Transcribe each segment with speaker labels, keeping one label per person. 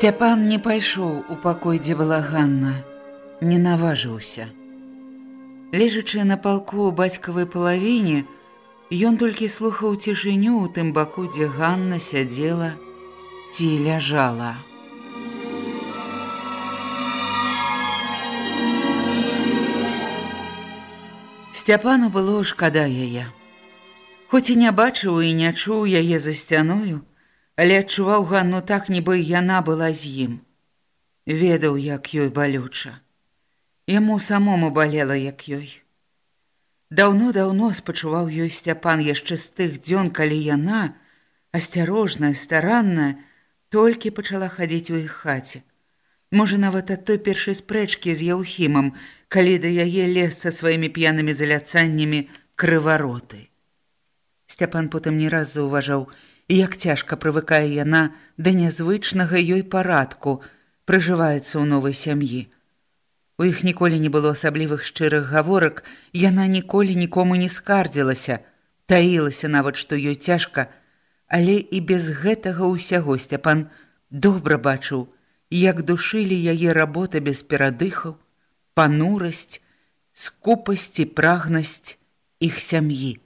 Speaker 1: Сцяпан не пайшоў у пакой, дзе была Ганна, не наважыўся. Лежачы на палку ў бацькавай палавіне, ён толькі слухаў цішыню ў тым баку, дзе Ганна сядзела ці ляжала. Сцяпану было шкада яе. Хоць і не бачыў і не чуў яе за сцяною, але адчуваў Ганну так, нібы яна была з ім. Ведаў, як ёй балюча. Яму самому балела, як ёй. Даўно-даўно спачуваў ёй сцяпан яшчэ з тых дзён, калі яна, асцярожная, старанная, толькі пачала хадзіць у іх хаце. Можа, нават ад той першай спрэчкі з яўхімам, калі да яе лес са сваімі п'янымі заляцаннямі крывароты. Сцяпан потым не раз заўважаў, як цяжка прывыкае яна да нязвычнага ёй парадку, прыжываецца ў новай сям'і. У іх ніколі не было асаблівых шчырых гаворак, яна ніколі нікому не скардзілася, таілася нават, што ёй цяжка, але і без гэтага ўсяго сцяпан добра бачыў, як душылі яе работа без перадыхаў, панурасць, скупасць і прагнасць іх сям'і.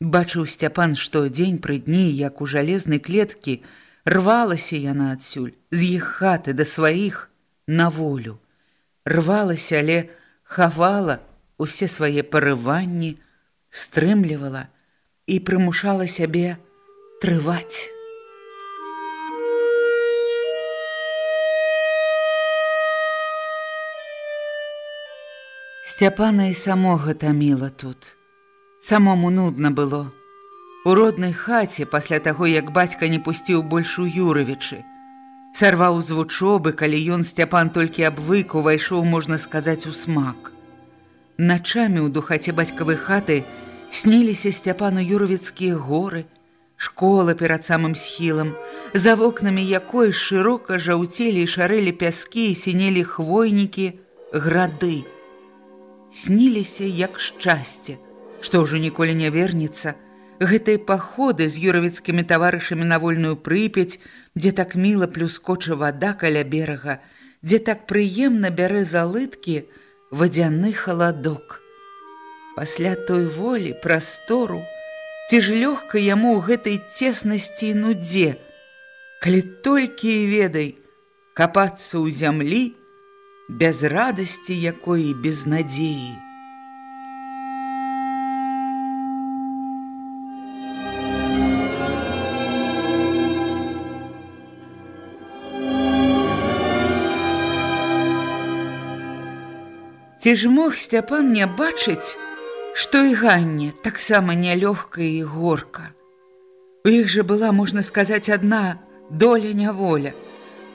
Speaker 1: Бачыў сцяпан, што дзень пры дні, як у жалезнай клеткі, рвалася яна адсюль, з іх хаты да сваіх на волю. Рвалася, але хавала усе свае парыванні, стрымлівала і прымушала сябе трываць. Сцяпана і самога таміла тут. Самому нудна было. У роднай хаце пасля таго, як бацька не пусціў больш у Юравічы. Сарваў з вучобы, калі ён сцяпан толькі абвык увайшоў, можна сказаць, у смак. Начамі ў духаце бацькавай хаты сніліся сцяпану юравіцкія горы, школа перад самым схілам, за вокнамі якой шырока жаўцелі і шарэлі пяскі і сінелі хвойнікі, грады. Сніліся як шчасце, што ўжо ніколі не вернецца, гэтыя паходы з юравіцкімі таварышамі на вольную прыпяць, дзе так міла плюскоча вада каля берага, дзе так прыемна бярэ залыткі вадзяны халадок. Пасля той волі, прастору, ці ж лёгка яму ў гэтай цеснасці і нудзе, калі толькі і ведай капацца ў зямлі без радасці якой без надзеі. Ці ж мог Сцяпан не бачыць, што і ганне таксама нялёгка і горка. У іх жа была, можна сказаць, адна доля няволя.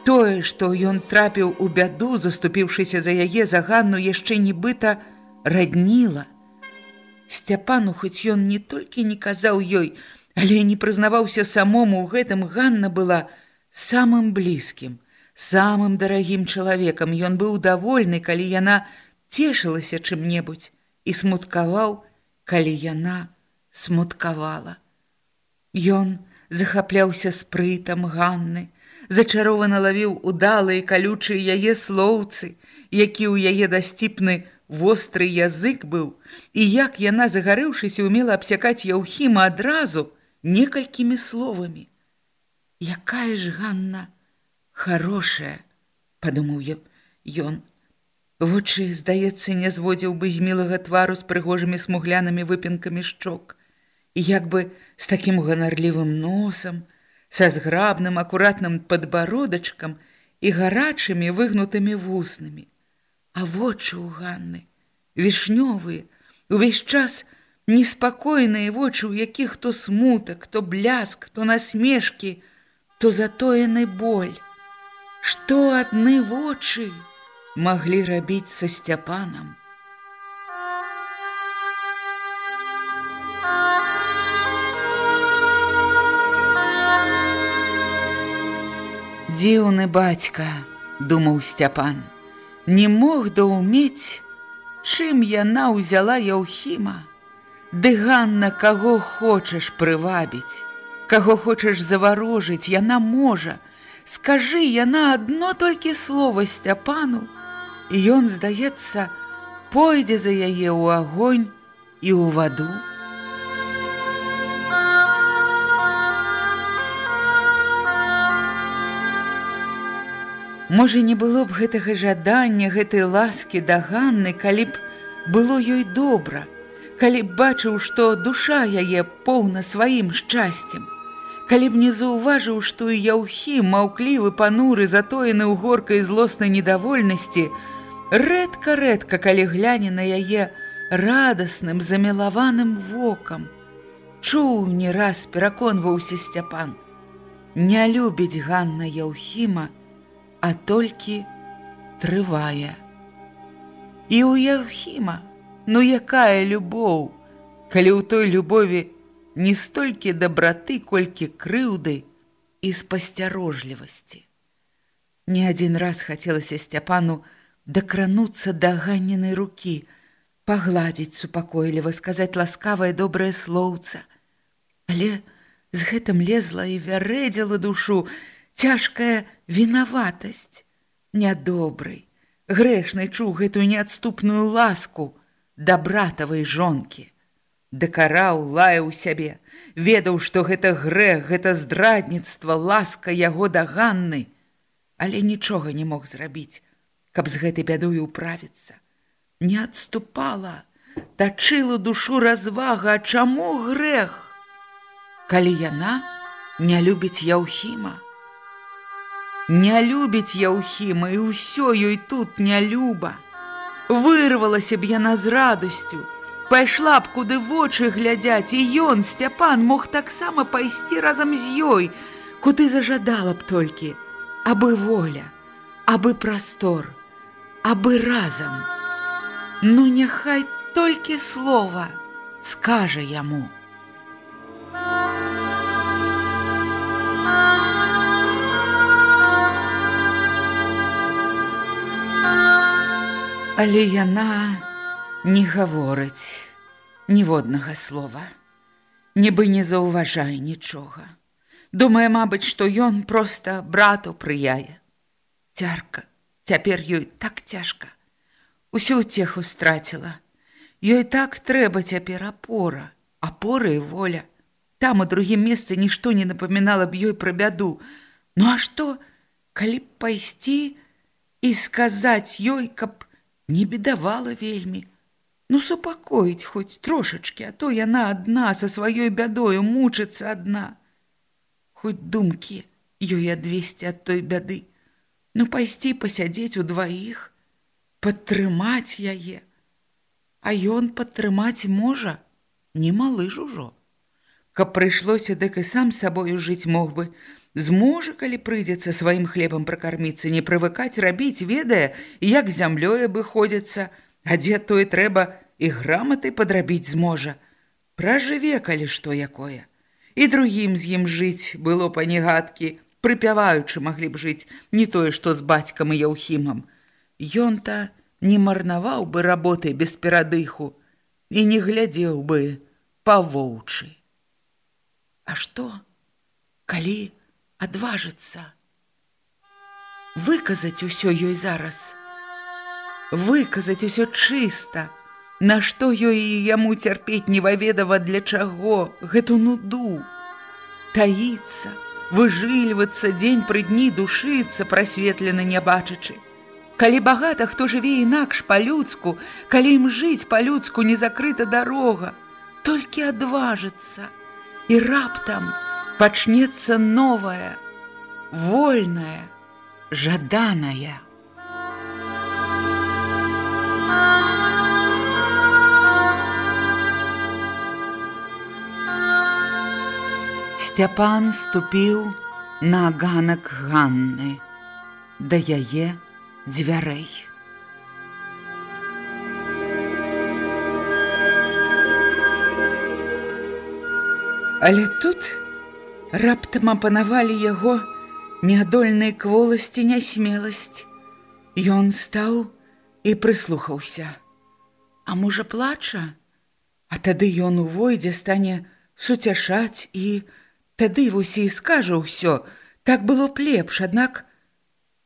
Speaker 1: Тое, што ён трапіў у бяду, заступіўшыся за яе за ганну яшчэ нібыта радніла. Сцяпану хоць ён не толькі не казаў ёй, але не прызнаваўся самому ў гэтым Ганна была самым блізкім, самым дарагім чалавекам. Ён быў давольны, калі яна цешылася чым-небудзь і смуткаваў, калі яна смуткавала. Ён захапляўся спрытам Ганны, зачарована лавіў удалыя калючыя яе слоўцы, які ў яе дасціпны востры язык быў, і як яна, загарэўшыся, умела абсякаць яўхіма адразу некалькімі словамі. Якая ж Ганна хорошая, падумаў я, ён. Вочы, здаецца, не зводзіў бы з мілага твару з прыгожымі смуглянымі выпінкамі шчок. І як бы з такім ганарлівым носам, са зграбным акуратным падбародачкам і гарачымі выгнутымі вуснымі. А вочы ў Ганны, вішнёвыя, увесь час неспакойныя вочы, у якіх то смутак, то бляск, то насмешкі, то затоены боль. Што адны вочы маглі рабіць са сцяпанам? Дзіўны бацька, думаў сцяпан, не мог даўмець, чым яна ўзяла Яўхіма, Ды Ганна каго хочаш прывабіць, каго хочаш заварожыць, яна можа. Скажы яна адно толькі слова сцяпану, і ён, здаецца, пойдзе за яе ў агонь і ў ваду. Можа, не было б гэтага жадання гэтай ласкі да Ганны, калі б было ёй добра, калі б бачыў, што душа яе поўна сваім шчасцем, калі б не заўважыў, што і яўхі маўклівы пануры затоены ў горкай злоснай недовольнасці, рэдка-рэдка, калі гляне на яе радасным замілаваным вокам. Чуў не раз пераконваўся сцяпан. Не любіць Ганна Яўхіма, а толькі трывае. І ў Яхіма, ну якая любоў, калі ў той любові не столькі дабраты, колькі крыўды і спасцярожлівасці. Не адзін раз хацелася сцяпану дакрануцца да ганенай рукі, пагладзіць супакойліва, сказаць ласкавае добрае слоўца. Але з гэтым лезла і вярэдзіла душу, цяжкая вінаватасць, нядобрый, грэшнай чуў гэтую неадступную ласку да братавай жонкі. Дакараў лаяў сябе, ведаў, што гэта грэх, гэта здрадніцтва, ласка яго да Ганны, але нічога не мог зрабіць, каб з гэтай бядою ўправіцца. Не адступала, тачыла душу развага, чаму грэх? Калі яна не любіць Яўхіма, Не любіць Яўхіма і ўсё ёй тут не люба. Вырвалася б яна з радасцю, пайшла б куды вочы глядзяць, і ён, Сцяпан, мог таксама пайсці разам з ёй, куды зажадала б толькі, абы воля, абы прастор, абы разам. Ну няхай толькі слова скажа яму. Але яна не гаворыць ніводнага слова, нібы не заўважае нічога. Думае, мабыць, што ён проста брату прыяе. Цярка, цяпер ёй так цяжка. Усю ўцеху страціла. Ёй так трэба цяпер апора, апора і воля. Там у другім месцы нішто не напамінала б ёй пра бяду. Ну а што, калі б пайсці і сказаць ёй, каб не бедавала вельмі. Ну супакоіць хоць трошачки, а то яна адна са сваёй бядою мучыцца адна. Хоць думкі ёй адвесці ад той бяды, ну пайсці пасядзець у дваіх, падтрымаць яе. А ён падтрымаць можа, немалы ж ужо. Каб прыйшлося, дык і сам сабою жыць мог бы, зможа, калі прыйдзецца сваім хлебам пракарміцца, не прывыкаць рабіць, ведае, як зямлёй абыходзіцца, а дзе тое трэба і граматы падрабіць зможа. Пражыве, калі што якое. І другім з ім жыць было панегадкі, прыпяваючы маглі б жыць не тое, што з бацькам і яўхімам. Ён-то не марнаваў бы работы без перадыху і не глядзеў бы павоўчы. А што, калі адважыцца. Выказаць усё ёй зараз. Выказаць усё чыста, Нашто ёй і яму цярпець неваведава для чаго гэту нуду. Таіцца, выжыльвацца дзень пры дні душыцца прасветлена не бачачы. Калі багата хто жыве інакш па-людску, калі ім жыць па-людску не закрыта дарога, толькі адважыцца, і раптам пачнецца новая, вольная, жаданая. Сцяпан ступіў на ганак Ганны, да яе дзвярэй. Але тут раптам апанавалі яго неадольнай кволасці нясмеласць. Ён стаў і прыслухаўся. А можа плача, А тады ён увойдзе стане суцяшаць і, Тады вось і скажа ўсё, так было б лепш, аднак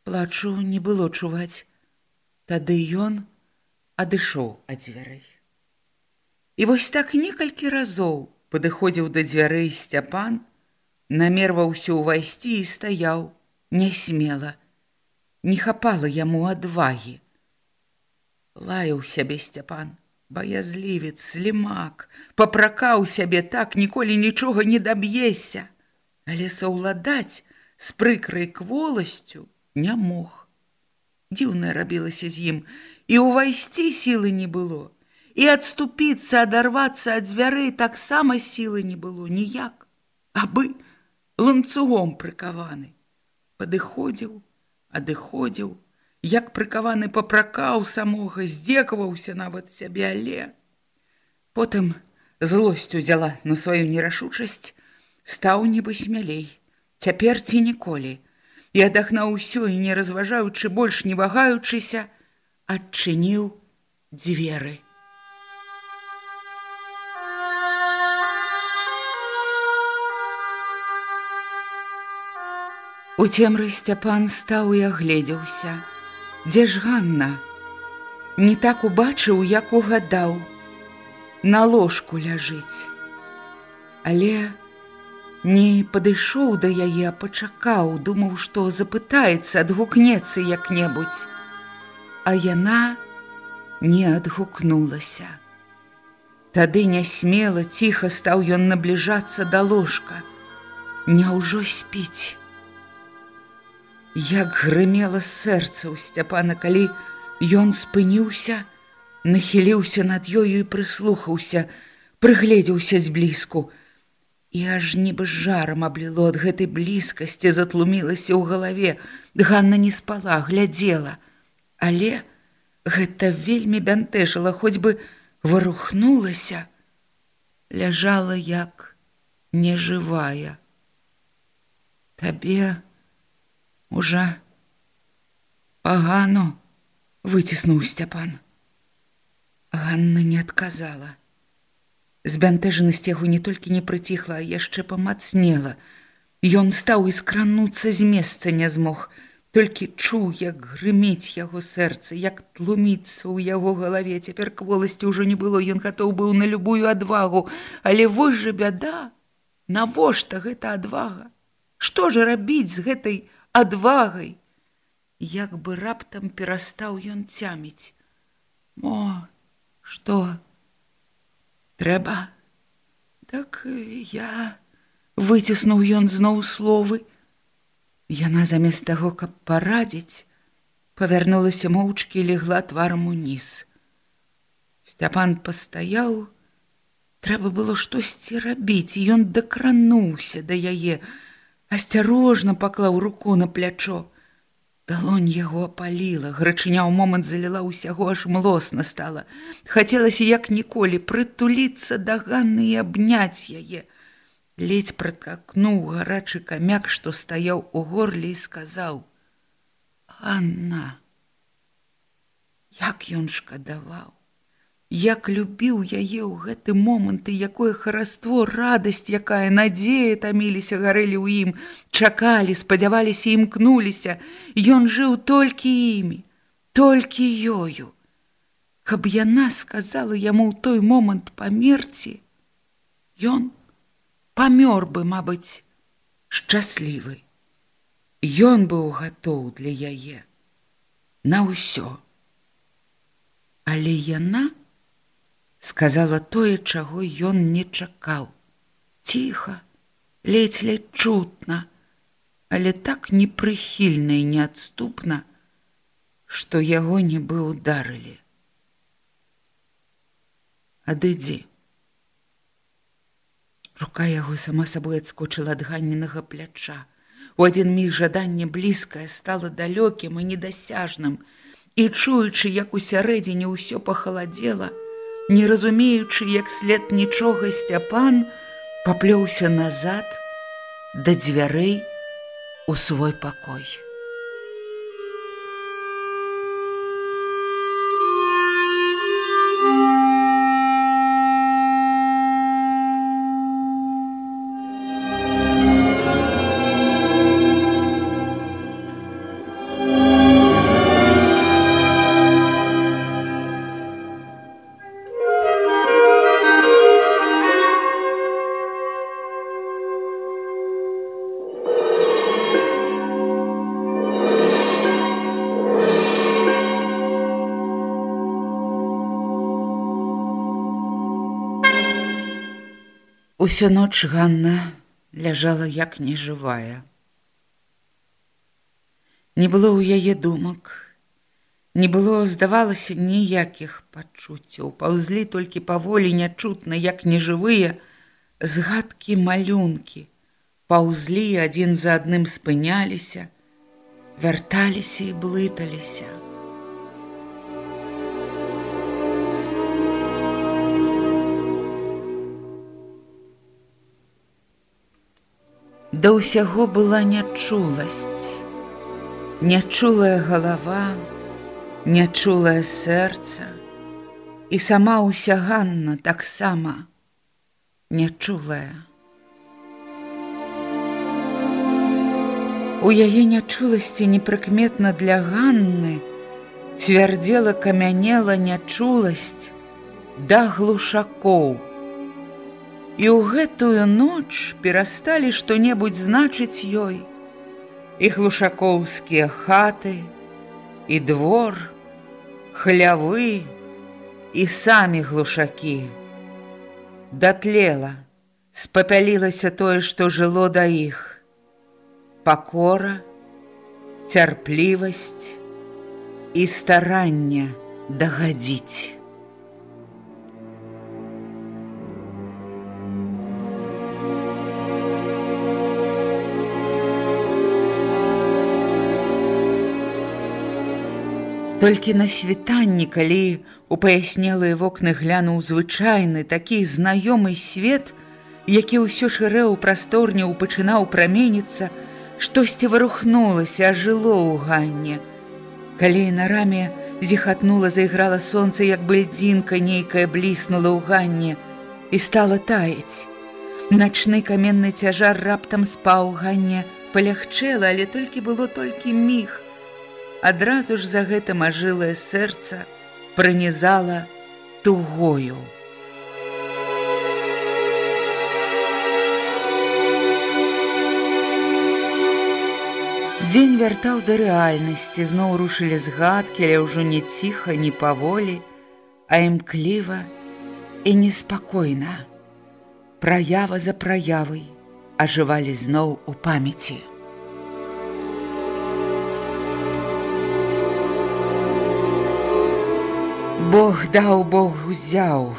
Speaker 1: плачу не было чуваць. Тады ён адышоў ад дзвярэй. І вось так некалькі разоў падыходзіў да дзвярэй сцяпан, намерваўся ўвайсці і стаяў, нясмела. Не хапала яму адвагі. Лаяў сябе сцяпан баязлівец слімак папракаў сябе так ніколі нічога не даб'ешся але саўладаць з прыкрай кволасцю не мог. Дзіўна рабілася з ім. І ўвайсці сілы не было і адступіцца адарвацца ад дзвярэй таксама сілы не было ніяк. Абы ланцугом прыкаваны. Падыходзіў адыходзіў як прыкаваны папракаў самога здзекаваўся нават сябе але потым злосць узяла на сваю нерашучасць стаў нібы смялей. Цяпер ці ніколі. І адахнаў усё і не разважаючы больш не вагаючыся адчыніў дзверы. У цемры сцяпан стаў і агледзеўся Дзе ж Ганна? Не так убачыў, як угадаў. На ложку ляжыць. Але не падышоў да яе, а пачакаў, думаў, што запытаецца, адгукнецца як-небудзь. А яна не адгукнулася. Тады нясмела ціха стаў ён набліжацца да ложка. Няўжо спіць. Як грымела сэрца ў сцяпана, калі ён спыніўся, нахіліўся над ёю і прыслухаўся, прыгледзеўся зблізку. І аж нібы жарам абліло ад гэтай блізкасці затлумілася ў галаве. Ганна не спала, глядзела. Але гэта вельмі бянтэжыла, хоць бы варухнулася, ляжала як нежывая. Табе, Ужа пагано выціснуў сцяпан. Ганна не адказала. Збянтэжанасць яго не толькі не прыціхла, а яшчэ памацнела. Ён стаў іскрануцца з месца не змог, толькі чуў, як грыміць яго сэрца, як тлуміцца ў яго галаве. Цяпер кволасці ўжо не было, ён гатоў быў на любую адвагу, але вось жа бяда, навошта гэта адвага? Што ж рабіць з гэтай адвагай. Як бы раптам перастаў ён цяміць. Мо, што? Трэба. Так я выціснуў ён зноў словы. Яна замест таго, каб парадзіць, павярнулася моўчкі легла тварам уніз. Сцяпан пастаяў, трэба было штосьці рабіць, і ён дакрануўся да яе, асцярожна паклаў руку на плячо. Далонь яго апаліла, грачыня ў момант заліла ўсяго аж млосна стала. Хацелася як ніколі прытуліцца да ганны і абняць яе. Ледзь пракакнуў гарачы камяк, што стаяў у горле і сказаў: « Анна, Як ён шкадаваў! Як любіў яе ў гэты момант і якое хараство, радасць, якая надзея таміліся гарэлі ў ім, чакалі, спадзяваліся і імкнуліся, Ён жыў толькі імі, толькі ёю. Каб яна сказала яму ў той момант памерці, Ён памёр бы, мабыць, шчаслівы. Ён быў гатоў для яе. на ўсё. Але яна сказала тое, чаго ён не чакаў. Ціха, ледзь-ледь чутна, але так непрыхільна і неадступна, што яго нібы ударылі. Адыдзі. Рука яго сама сабой адскочыла ад ганненага пляча. У адзін міг жаданне блізкае стала далёкім і недасяжным, і чуючы, як у сярэдзіне ўсё пахаладзела, не разумеючы, як след нічога сцяпан, паплёўся назад да дзвярэй у свой пакой. Усю ноч Ганна ляжала як нежывая. Не было ў яе думак, не было, здавалася, ніякіх пачуццяў, паўзлі толькі паволі нячутна, як нежывыя, згадкі малюнкі, паўзлі адзін за адным спыняліся, вярталіся і блыталіся. Да ўсяго была нячуласць, нячулая галава, нячулае сэрца, і сама ўся Ганна таксама нячулая. У яе нячуласці непрыкметна для Ганны цвярдзела камянела нячуласць да глушакоў. І ў гэтую ноч перасталі што-небудзь значыць ёй і глушакоўскія хаты, і двор, хлявы і самі глушакі. Датлела, спапялілася тое, што жыло да іх. Пакора, цярплівасць і старання дагадзіць. Толькі на світанні, калі у паяснелыя вокны глянуў звычайны такі знаёмы свет, які ўсё шырэў прасторняў пачынаў праменіцца, штосьці варухнулася, ажыло ў ганне. Калі на раме зіхатнула, зайграла сонца, як бальдзінка нейкая бліснула ў ганне і стала таяць. Начны каменны цяжар раптам спаў ганне, палягчэла, але толькі было толькі міг адразу ж за гэта мажылае сэрца пранізала тугою. Дзень вяртаў да рэальнасці, зноў рушылі згадкі, але ўжо не ціха, не паволі, а імкліва і неспакойна. Праява за праявай ажывалі зноў у памяці. Бог даў Бог узяў,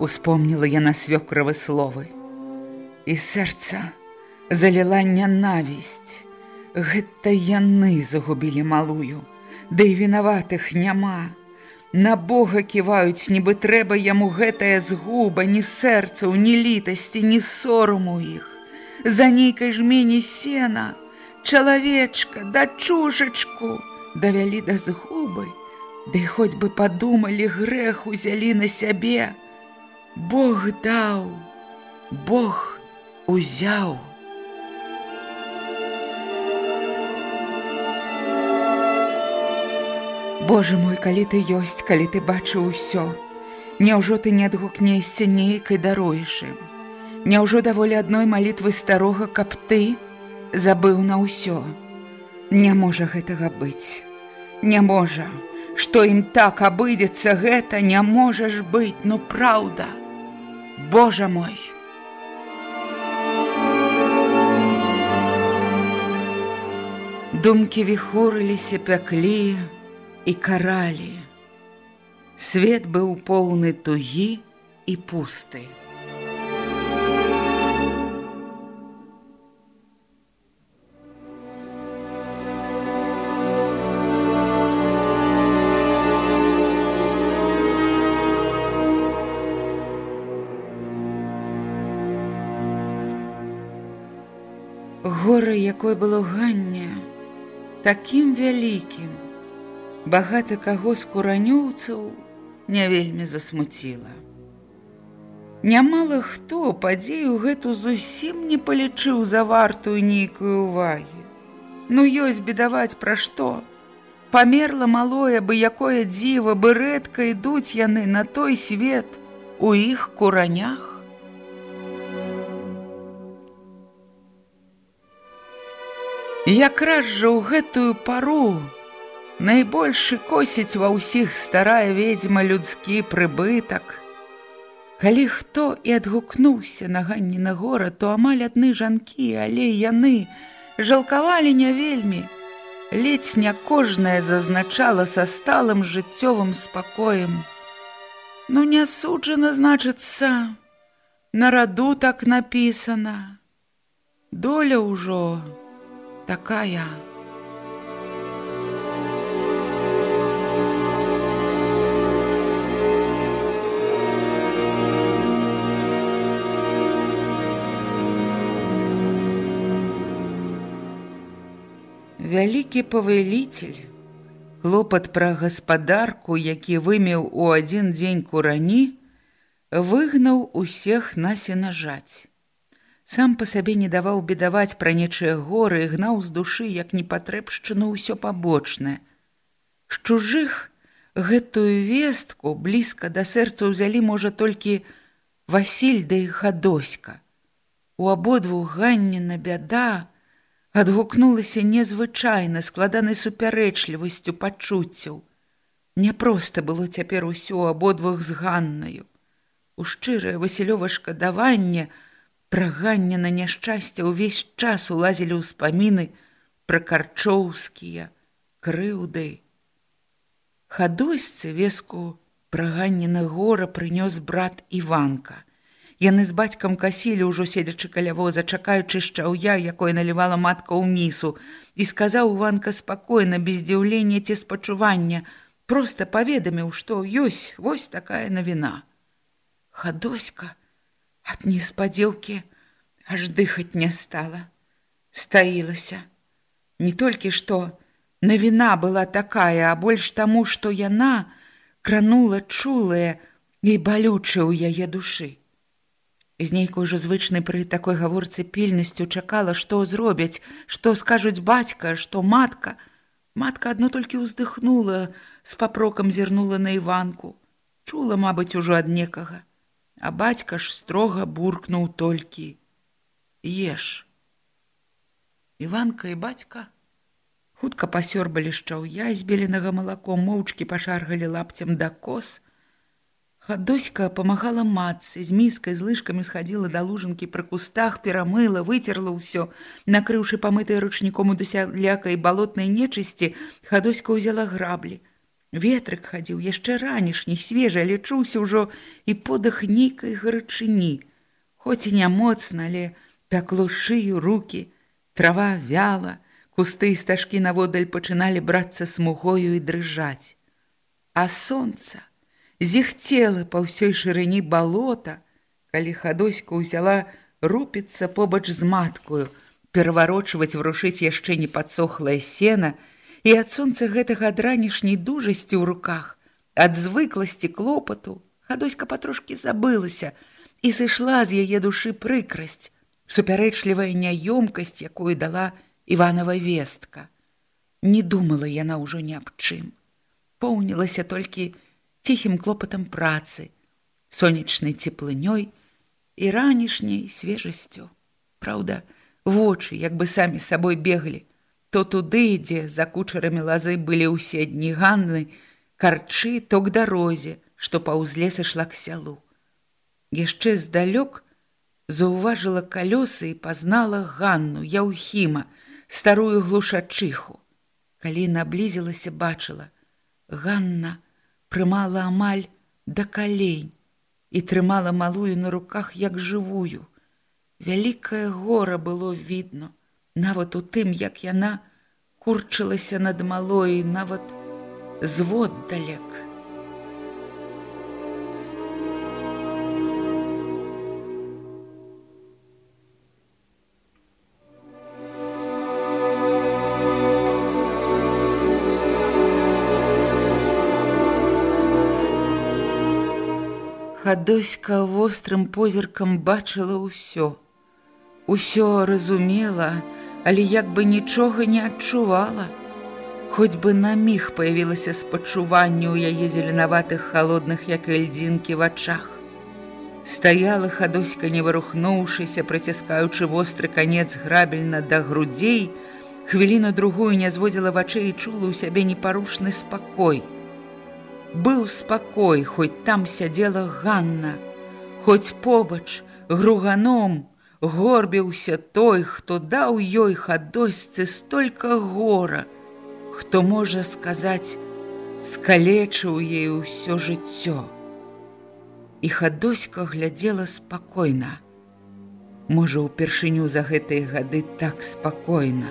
Speaker 1: успомніла яна свёкравы словы. І сэрца заліла нянавісць. Гэта яны загубілі малую, Ды і вінаватых няма. На Бога ківаюць, нібы трэба яму гэтая згуба, ні сэрцаў, ні літасці, ні сораму іх. За нейкай жмені сена, чалавечка, дачушачку, давялі да згубы, Ды хоць бы падумалі грэх узялі на сябе. Бог даў, Бог узяў. Боже мой, калі ты ёсць, калі ты бачыў усё, Няўжо ты не адгукнешся нейкай дароішым. Няўжо даволі адной малітвы старога, каб ты забыў на ўсё. Не можа гэтага быць. Не можа, што ім так абыдзецца гэта не можаш быць, ну праўда. Божа мой! Думкі віхурыліся пяклі і каралі. Свет быў поўны тугі і пусты. Якой было ганне, такім вялікім, багата каго з куранёўцаў не вельмі засмуціла. Нямала хто падзею гэту зусім не палічыў за вартую нейкую увагі. Ну ёсць бедаваць пра што. Памерла малое бы якое дзіва бы рэдка ідуць яны на той свет у іх куранях. Якраз жа ў гэтую пару найбольшы косіць ва ўсіх старая ведзьма людскі прыбытак. Калі хто і адгукнуўся на ганні на гора, то амаль адны жанкі, але яны жалкавалі не вельмі. Ледзь не кожная зазначала са сталым жыццёвым спакоем. Ну не суджана, значыцца, на раду так напісана. Доля ўжо, такая. Вялікі павеліцель, хлопат пра гаспадарку, які вымеў у адзін дзень курані, выгнаў усіх на сенажаць сам па сабе не даваў бедаваць пра нечыя горы і гнаў з душы як непатрэбшчыну ўсё пабочнае. З чужых гэтую вестку блізка да сэрца ўзялі можа толькі васіль да і хадоська у абодвух ганніна бяда адгукнулася незвычайна складанай супярэчлівасцю пачуццяў. Няпроста было цяпер усё абодвух з ганнаю. У шчырае васілёва шкадаванне у Прагання на няшчасце ўвесь час улазілі ўспаміны пра карчоўскія крыўды. Хадосьцы веску праганнены гора прынёс брат Іванка. Яны з бацькам касілі ўжо седзячы каля воза, чакаючы шчаўя, якое налівала матка ў місу, і сказаў Іванка спакойна, без дзіўлення ці спачування, проста паведаміў, што ёсць вось такая навіна. Хадоська, Ад неспадзеўкі аж дыхаць не стала, стаілася. Не толькі што навіна была такая, а больш таму, што яна кранула чулае і балючае ў яе душы. З нейкой ужо звычнай пры такой гаворцы пільнасцю чакала, што зробяць, што скажуць бацька, што матка. Матка адно толькі ўздыхнула, з папрокам зірнула на іванку, чула, мабыць, ужо ад некага а бацька ж строга буркнуў толькі еш иванка і бацька хутка пасёрбалі шчаўя збеленага малаком моўчкі пашаргалі лапцем да кос хадоська памагала матцы з міскай з лыжкамі схадзіла да лужынкі пры кустах перамыла выцерла ўсё. Накрыўшы памытай ручніком у дусялякай балотнай нечысці хадоська ўзяла граблі Ветрык хадзіў яшчэ ранішні, свежа, лічуўся ўжо і подых нейкай гарачыні. Хоць і не моцна, але пякло шыю руки, трава вяла, кусты і стажкі наводаль пачыналі брацца смугою і дрыжаць. А сонца зіхцела па ўсёй шырыні балота, калі хадоська ўзяла рупіцца побач з маткою, пераварочваць врушыць яшчэ не падсохлае сена, і ад сонца гэтага ад ранішняй дужасці ў руках, ад звыкласці клопату, хадоська патрошкі забылася і сышла з яе душы прыкрасць, супярэчлівая няёмкасць, якую дала Іванова вестка. Не думала яна ўжо ні аб чым. Поўнілася толькі ціхім клопатам працы, сонечнай цеплынёй і ранішняй свежасцю. Праўда, вочы як бы самі сабой беглі, то туды, дзе за кучарамі лазы былі ўсе дні ганны, карчы, то к дарозе, што паўзле сышла к сялу. Яшчэ здалёк заўважыла калёсы і пазнала Ганну, Яўхіма, старую глушачыху. Калі наблізілася, бачыла, Ганна прымала амаль да калень і трымала малую на руках як жывую. Вялікае гора было відно, нават у тым, як яна курчылася над малой, нават звод далек. Хадоська вострым позіркам бачыла ўсё. Усё разумела, але як бы нічога не адчувала. Хоць бы на міг паявілася спачуванне ў яе зеленаватых халодных, як льдзінкі в вачах. Стаяла хадоська, не варухнуўшыся, прыціскаючы востры канец грабельна да грудзей, хвіліну другую не зводзіла вачэй і чула ў сябе непарушны спакой – Быў спакой, хоць там сядзела Ганна, Хоць побач груганом горбіўся той, хто даў ёй хадосьцы столькі гора, хто можа сказаць, скалечыў ей ўсё жыццё. І хадоська глядзела спакойна. Можа, упершыню за гэтыя гады так спакойна.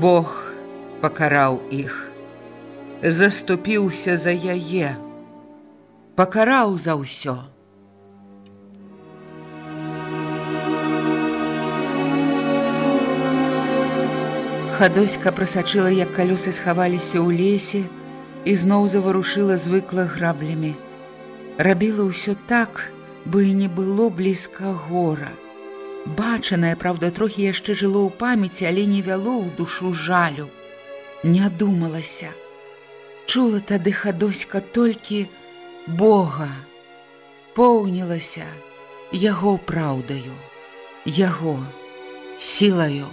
Speaker 1: Бог пакараў іх заступіўся за яе, пакараў за ўсё. Хадоська прасачыла, як калёсы схаваліся ў лесе і зноў заварушыла звыкла граблямі. Рабіла ўсё так, бы і не было блізка гора. Бачанае, праўда, трохі яшчэ жыло ў памяці, але не вяло ў душу жалю. Не думалася чула тады хадоська толькі Бога, поўнілася яго праўдаю, яго сілаю.